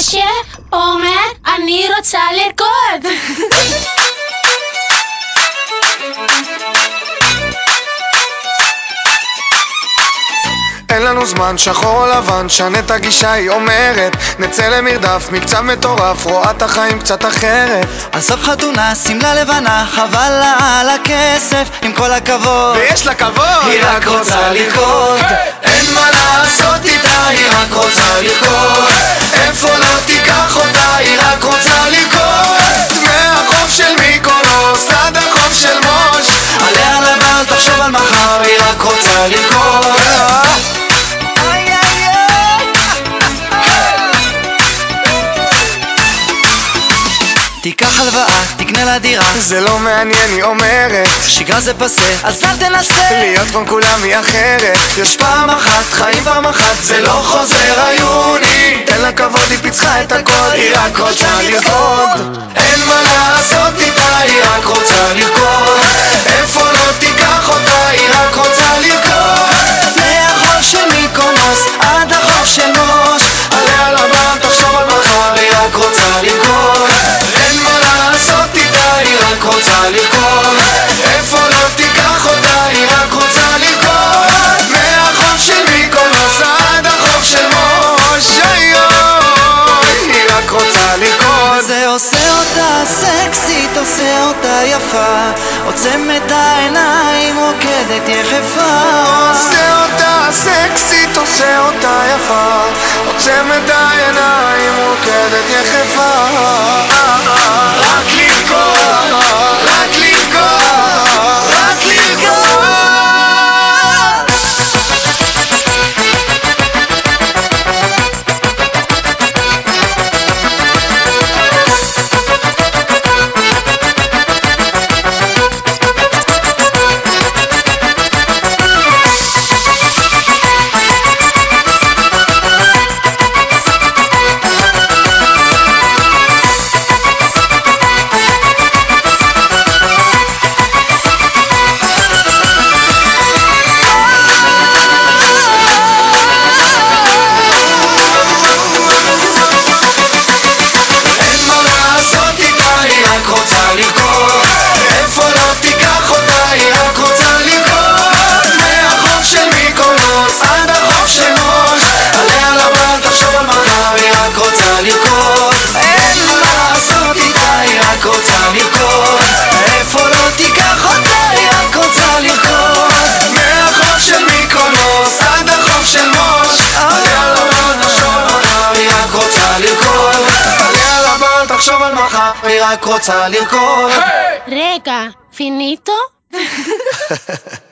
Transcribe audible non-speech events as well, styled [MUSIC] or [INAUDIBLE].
משה אומר אני רוצה לרקוד אין לנו זמן, שחור או לבן, שנה את הגישה, היא אומרת. נצא למרדף, מקצב מטורף, רואה את החיים קצת אחרת. סוף חתונה, שמלה לבנה, חבל לה על הכסף, עם כל הכבוד. ויש לה כבוד! היא רק רוצה לרקוד אין מה לעשות איתה, היא רק רוצה לרקוד רק רוצה לרקוד. תיקח הלוואה, תקנה לה דירה. זה לא מעניין, היא אומרת. שגרה זה פסה, אז אל תנסה. להיות כמו כולם היא אחרת. יש פעם אחת, חיים פעם אחת, זה לא חוזר היוני. תן לה כבוד, היא פיצחה את הכל, היא רק רוצה לרקוד. אין מה לעשות איתה, היא רק רוצה לרקוד איפה לא תיקח אותה, היא רק רוצה לרקוד מהחוף של מיקונוס עד החוף של מוש אוי, היא רק רוצה לרקוד זה עושה אותה סקסית, עושה אותה יפה. עוצם את העיניים, רוקדת יחפה. עושה אותה סקסית, עושה אותה יפה. עוצם את העיניים, רוקדת יחפה לבן, תחשוב על מחר, היא רק רוצה לרקוד רגע, פיניטו? [LAUGHS]